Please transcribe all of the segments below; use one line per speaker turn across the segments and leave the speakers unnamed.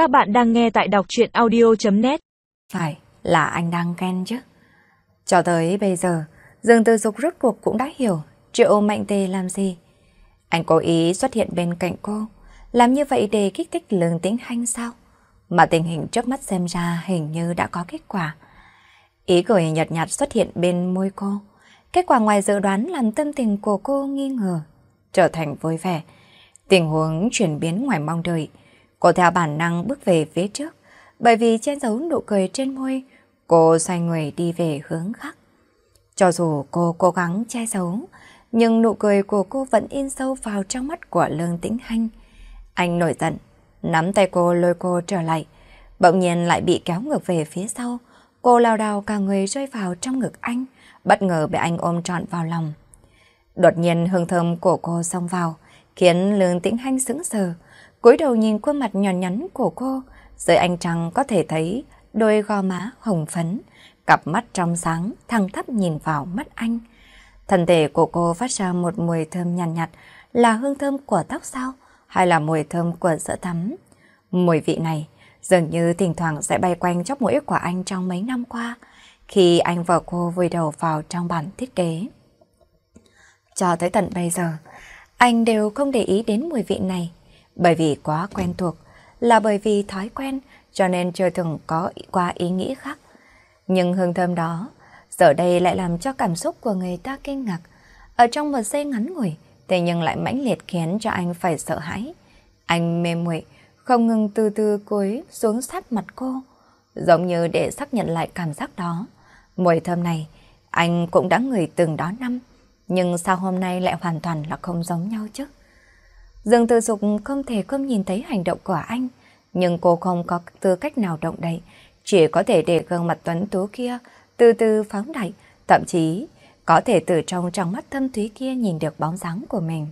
Các bạn đang nghe tại đọc chuyện audio.net
Phải là anh đang ghen chứ. Cho tới bây giờ, Dương Tư Dục rốt cuộc cũng đã hiểu Triệu Mạnh Tề làm gì. Anh cố ý xuất hiện bên cạnh cô, làm như vậy để kích thích lương tính hanh sao? Mà tình hình trước mắt xem ra hình như đã có kết quả. Ý cười nhợt nhạt xuất hiện bên môi cô. Kết quả ngoài dự đoán làm tâm tình của cô nghi ngờ, trở thành vui vẻ. Tình huống chuyển biến ngoài mong đợi. Cô theo bản năng bước về phía trước, bởi vì che giấu nụ cười trên môi, cô xoay người đi về hướng khác. Cho dù cô cố gắng che giấu, nhưng nụ cười của cô vẫn in sâu vào trong mắt của Lương Tĩnh Hanh. Anh nổi giận, nắm tay cô lôi cô trở lại, bỗng nhiên lại bị kéo ngược về phía sau. Cô lao đào cả người rơi vào trong ngực anh, bất ngờ bị anh ôm trọn vào lòng. Đột nhiên hương thơm của cô xông vào, khiến Lương Tĩnh Hanh sững sờ, cúi đầu nhìn khuôn mặt nhỏ nhắn của cô, dưới ánh trăng có thể thấy đôi gò má hồng phấn, cặp mắt trong sáng thẳng thấp nhìn vào mắt anh. Thân thể của cô phát ra một mùi thơm nhàn nhạt, nhạt, là hương thơm của tóc sao hay là mùi thơm của sữa tắm. Mùi vị này dường như thỉnh thoảng sẽ bay quanh chóp mũi của anh trong mấy năm qua, khi anh và cô vùi đầu vào trong bản thiết kế. Cho tới tận bây giờ, anh đều không để ý đến mùi vị này, bởi vì quá quen thuộc, là bởi vì thói quen, cho nên chưa từng có qua ý nghĩ khác. Nhưng hương thơm đó, giờ đây lại làm cho cảm xúc của người ta kinh ngạc. Ở trong một giây ngắn ngủi, thế nhưng lại mãnh liệt khiến cho anh phải sợ hãi. Anh mê muội không ngừng từ từ cúi xuống sát mặt cô, giống như để xác nhận lại cảm giác đó. Mùi thơm này, anh cũng đã ngửi từng đó năm, nhưng sao hôm nay lại hoàn toàn là không giống nhau chứ? Dương Tư Dục không thể không nhìn thấy hành động của anh, nhưng cô không có tư cách nào động đậy, chỉ có thể để gương mặt tuấn tú kia từ từ phóng đại, thậm chí có thể từ trong trong mắt thâm thúy kia nhìn được bóng dáng của mình.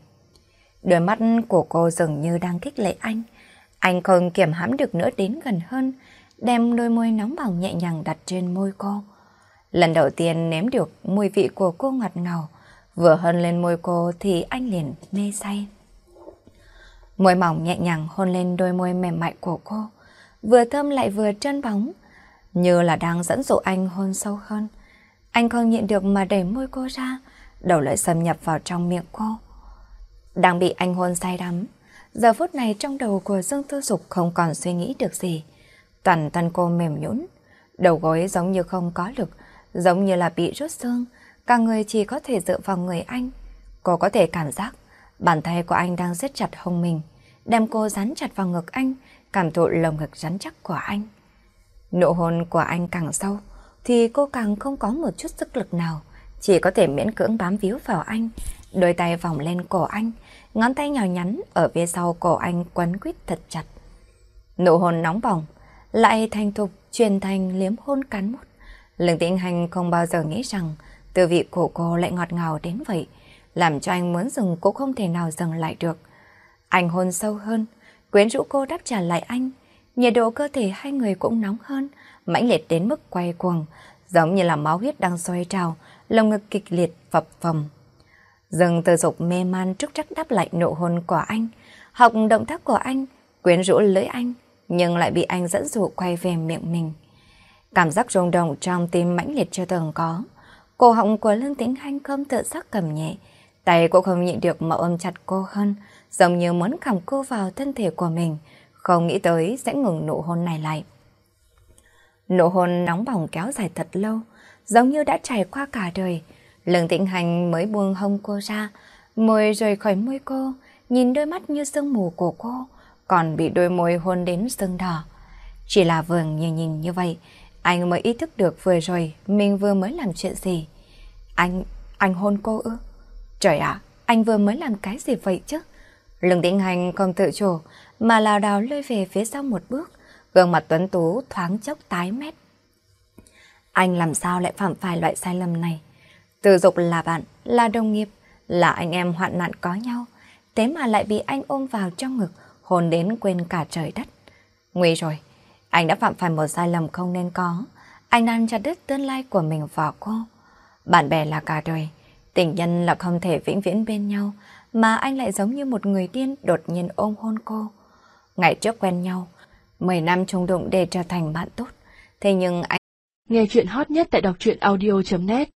Đôi mắt của cô dường như đang kích lệ anh, anh không kiểm hãm được nữa đến gần hơn, đem đôi môi nóng bỏng nhẹ nhàng đặt trên môi cô. Lần đầu tiên nếm được mùi vị của cô ngọt ngào, vừa hơn lên môi cô thì anh liền mê say. Môi mỏng nhẹ nhàng hôn lên đôi môi mềm mại của cô, vừa thơm lại vừa trơn bóng, như là đang dẫn dụ anh hôn sâu hơn. Anh không nhịn được mà đẩy môi cô ra, đầu lưỡi xâm nhập vào trong miệng cô. Đang bị anh hôn say đắm, giờ phút này trong đầu của Dương Tư Dục không còn suy nghĩ được gì. Toàn thân cô mềm nhũn, đầu gối giống như không có lực, giống như là bị rút xương, cả người chỉ có thể dựa vào người anh. Cô có thể cảm giác bàn tay của anh đang siết chặt hông mình, đem cô dán chặt vào ngực anh, cảm thụ lồng ngực rắn chắc của anh. Nụ hôn của anh càng sâu, thì cô càng không có một chút sức lực nào, chỉ có thể miễn cưỡng bám víu vào anh, đôi tay vòng lên cổ anh, ngón tay nhỏ nhắn ở phía sau cổ anh quấn quýt thật chặt. Nụ hôn nóng bỏng, lại thành thục truyền thành liếm hôn cắn mút. Lương tĩnh hành không bao giờ nghĩ rằng tư vị của cô lại ngọt ngào đến vậy, làm cho anh muốn dừng cũng không thể nào dừng lại được. Anh hôn sâu hơn, quyến rũ cô đáp trả lại anh, nhiệt độ cơ thể hai người cũng nóng hơn, mãnh liệt đến mức quay cuồng, giống như là máu huyết đang xoay trào, lồng ngực kịch liệt phập phồng. Dừng từ dục mê man trúc trắc đáp lại nụ hôn của anh, học động tác của anh, quyến rũ lưỡi anh, nhưng lại bị anh dẫn dụ quay về miệng mình. Cảm giác rung động trong tim mãnh liệt chưa từng có. Cổ họng của Lương Tĩnh Hanh không tự sắc cầm nhẹ, tay cũng không nhịn được mà ôm chặt cô hơn, giống như muốn khảm cô vào thân thể của mình, không nghĩ tới sẽ ngừng nụ hôn này lại. Nụ hôn nóng bỏng kéo dài thật lâu, giống như đã trải qua cả đời. Lương Tĩnh Hành mới buông hông cô ra, môi rời khỏi môi cô, nhìn đôi mắt như sương mù của cô, còn bị đôi môi hôn đến sưng đỏ. Chỉ là vừa nhìn nhìn như vậy, anh mới ý thức được vừa rồi mình vừa mới làm chuyện gì. Anh, anh hôn cô ư? Trời ạ, anh vừa mới làm cái gì vậy chứ? Lương Tĩnh Hành không tự chủ, mà lào đào lơi về phía sau một bước, gương mặt tuấn tú thoáng chốc tái mét. Anh làm sao lại phạm phải loại sai lầm này? Từ dục là bạn, là đồng nghiệp, là anh em hoạn nạn có nhau, thế mà lại bị anh ôm vào trong ngực, hồn đến quên cả trời đất. Nguy rồi, anh đã phạm phải một sai lầm không nên có, anh đang chặt đứt tương lai của mình vào cô. Bạn bè là cả đời, tình nhân là không thể vĩnh viễn bên nhau, mà anh lại giống như một người điên đột nhiên ôm hôn cô. Ngày trước quen nhau, 10 năm chung đụng để trở thành bạn tốt. Thế nhưng anh...
Nghe chuyện hot nhất tại đọc truyện audio.net